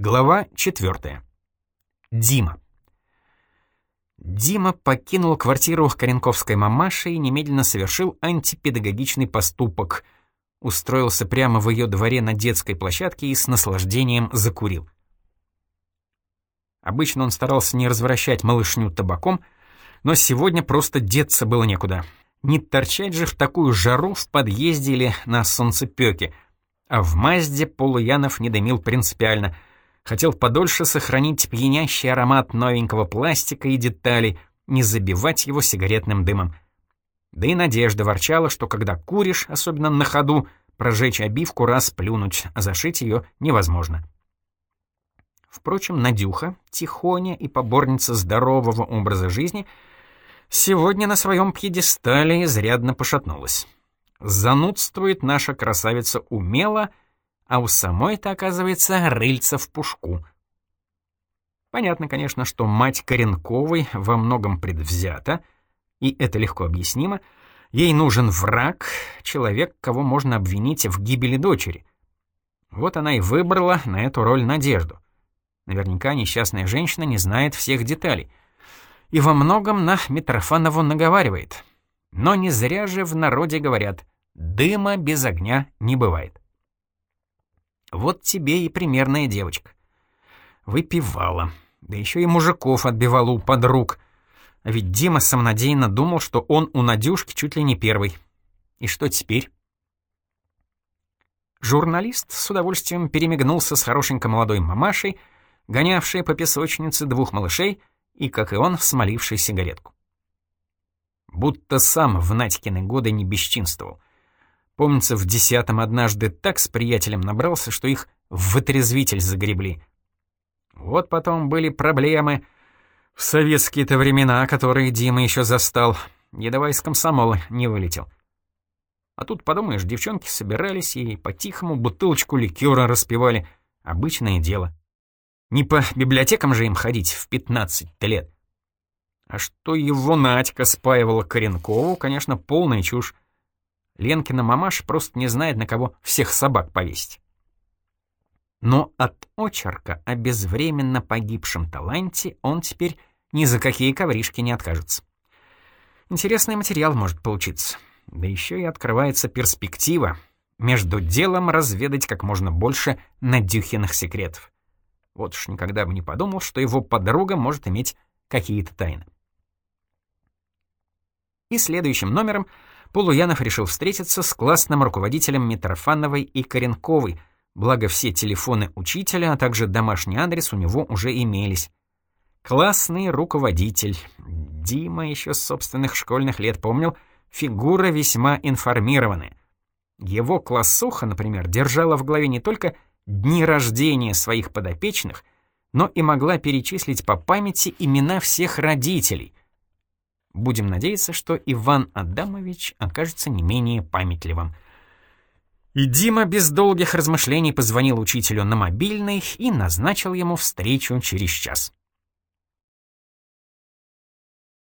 Глава 4. Дима. Дима покинул квартиру Коренковской мамаши и немедленно совершил антипедагогичный поступок. Устроился прямо в ее дворе на детской площадке и с наслаждением закурил. Обычно он старался не развращать малышню табаком, но сегодня просто деться было некуда. Не торчать же в такую жару в подъезде или на солнцепёке. А в Мазде Полуянов не дымил принципиально — Хотел подольше сохранить пьянящий аромат новенького пластика и деталей, не забивать его сигаретным дымом. Да и Надежда ворчала, что когда куришь, особенно на ходу, прожечь обивку раз плюнуть, а зашить ее невозможно. Впрочем, Надюха, тихоня и поборница здорового образа жизни, сегодня на своем пьедестале изрядно пошатнулась. Занудствует наша красавица умело — а у самой-то, оказывается, рыльца в пушку. Понятно, конечно, что мать Коренковой во многом предвзята, и это легко объяснимо. Ей нужен враг, человек, кого можно обвинить в гибели дочери. Вот она и выбрала на эту роль Надежду. Наверняка несчастная женщина не знает всех деталей. И во многом на Митрофанову наговаривает. Но не зря же в народе говорят «дыма без огня не бывает». Вот тебе и примерная девочка. Выпивала. Да еще и мужиков отбивала у подруг. А ведь Дима самонадеянно думал, что он у Надюшки чуть ли не первый. И что теперь? Журналист с удовольствием перемигнулся с хорошенькой молодой мамашей, гонявшей по песочнице двух малышей и, как и он, смолившей сигаретку. Будто сам в Надькины годы не бесчинствовал. Помнится, в десятом однажды так с приятелем набрался, что их в вытрезвитель загребли. Вот потом были проблемы в советские-то времена, которые Дима еще застал. Едва из комсомола не вылетел. А тут, подумаешь, девчонки собирались и по-тихому бутылочку ликера распивали. Обычное дело. Не по библиотекам же им ходить в 15 лет. А что его Надька спаивала Коренкову, конечно, полная чушь. Ленкина мамаша просто не знает, на кого всех собак повесить. Но от очерка о безвременно погибшем таланте он теперь ни за какие ковришки не откажется. Интересный материал может получиться. Да еще и открывается перспектива между делом разведать как можно больше Надюхиных секретов. Вот уж никогда бы не подумал, что его подруга может иметь какие-то тайны. И следующим номером — Полуянов решил встретиться с классным руководителем Митрофановой и Коренковой, благо все телефоны учителя, а также домашний адрес у него уже имелись. Классный руководитель. Дима еще с собственных школьных лет помнил, фигура весьма информированная. Его классуха, например, держала в голове не только дни рождения своих подопечных, но и могла перечислить по памяти имена всех родителей, Будем надеяться, что Иван Адамович окажется не менее памятливым. И Дима без долгих размышлений позвонил учителю на мобильный и назначил ему встречу через час.